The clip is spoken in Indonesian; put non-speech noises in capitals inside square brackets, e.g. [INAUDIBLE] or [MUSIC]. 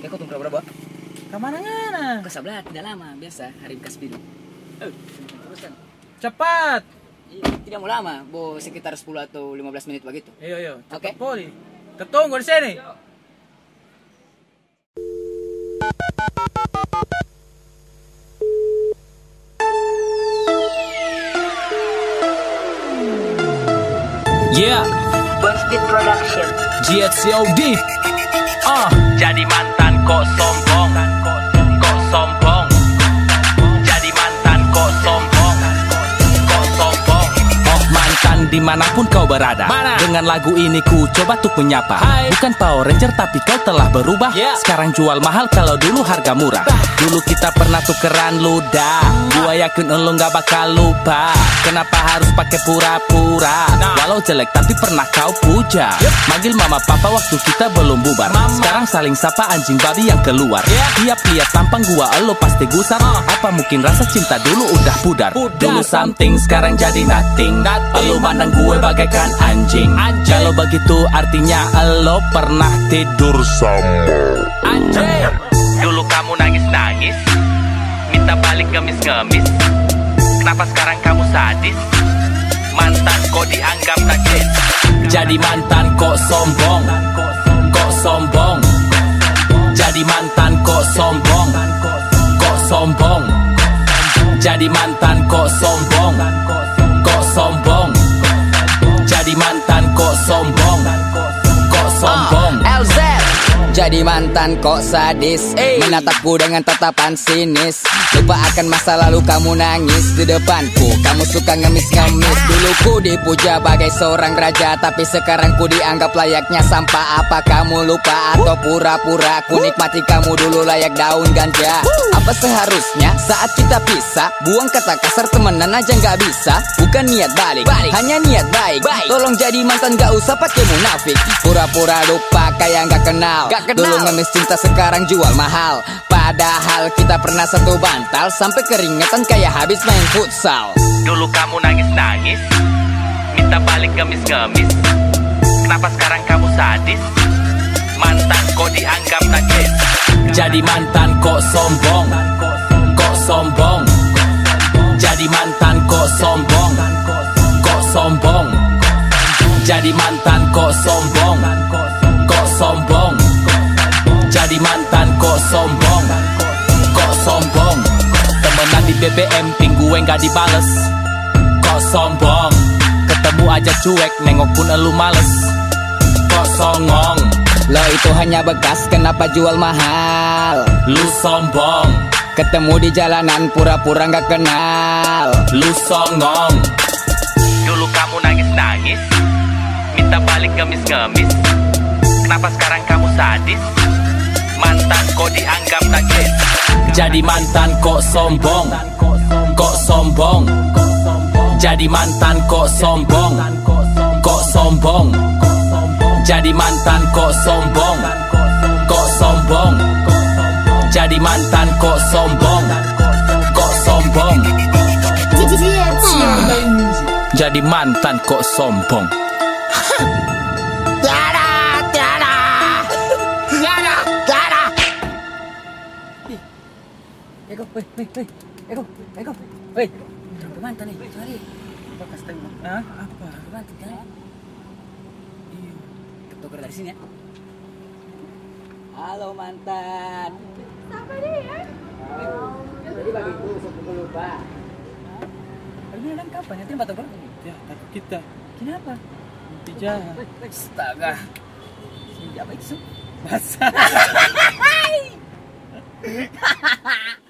Ya kau tunggu berapa? Ke mana ngana? Ke sebelah tidak lama, biasa hari bekas biru. Eh, teruskan. Cepat. Iya, Tidak mau lama, bo sekitar 10 atau 15 menit begitu. Ayo, ayo. Oke. Poli. Ketunggu di sini. Yeah, Buzzbeat Production. GXCOD. Ah, jadi mantan kok sombong, di mana pun kau berada. Mana? Dengan lagu ini ku coba tuh menyapa. Hai. Bukan Power Ranger tapi kau telah berubah. Yeah. Sekarang jual mahal kalau dulu harga murah. Dulu kita pernah tukeran ludah. Gua yakin lu nggak bakal lupa. Kenapa harus pakai pura-pura? Nah. Walau jelek tapi pernah kau puja. Manggil mama papa waktu kita belum bubar. Mama. Sekarang saling sapa anjing babi yang keluar. Yeah. Tiap lihat tampang gua lo pasti gusar. Apa mungkin rasa cinta dulu udah pudar? Pudar. Dulu something sekarang jadi nothing. Nothing. Lo mandang gue bagaikan anjing. Kalau begitu artinya lo pernah tidur Anjing. Dulu kamu nangis-nangis Minta balik ngemis-ngemis. Kenapa sekarang kamu sadis? Mantan kok dianggap najis Jadi mantan kok sombong Kok sombong. Jadi mantan kok sombong Kok sombong. Jadi mantan kok sombong jadi mantan kok sadis. Menatapku dengan tatapan sinis. Lupa akan masa lalu kamu nangis Di depanku. Kamu suka ngemis-ngemis. Dulu ku dipuja bagai seorang raja Tapi sekarang ku dianggap layaknya sampah. Apa kamu lupa atau pura-pura? Ku nikmati kamu dulu layak daun ganja. Apa seharusnya saat kita pisah Buang kata kasar temenan aja nggak bisa? Bukan niat balik, hanya niat baik. Tolong jadi mantan gak usah pakai munafik. Pura-pura lupa kayak nggak kenal. Dulu ngemis cinta sekarang jual mahal. Padahal kita pernah satu bantal Sampai keringetan kayak habis main futsal. Dulu kamu nangis-nangis Minta balik ngemis-ngemis. Kenapa sekarang kamu sadis? Mantan kok dianggap najis Jadi mantan kok sombong Kok sombong. Jadi mantan kok sombong Kok sombong. Jadi mantan kok sombong Kok sombong Jadi mantan kok sombong Kok sombong. Temenan di BBM gue nggak dibales. Kok sombong Ketemu aja cuek Nengok pun elu males. Kok songong Lo itu hanya bekas kenapa jual mahal? Lu sombong Ketemu di jalanan pura-pura nggak kenal. Lu songong Dulu kamu nangis-nangis Minta balik ngemis-ngemis. Kenapa sekarang kamu sadis? Mantan kok dianggap najis Jadi mantan kok sombong Kok sombong. Jadi mantan kok sombong Kok sombong. Jadi mantan kok sombong Kok sombong. Jadi mantan kok sombong Kok sombong. Jadi mantan kok sombong [LAUGHS] woi, woi, woi, Eko, Eko, woi, mantan nih, sorry. Apa Hah? Apa? Mantan? Iya. Tuker dari sini ya. Halo mantan. Siapa dia? Jadi bagiku sepupu lupa. Ini kan kapan ya? Terima tuker. Ya, takut kita. Kenapa? Mimpi jahat. Astaga. Siapa itu? Basah. [LAUGHS] [LAUGHS]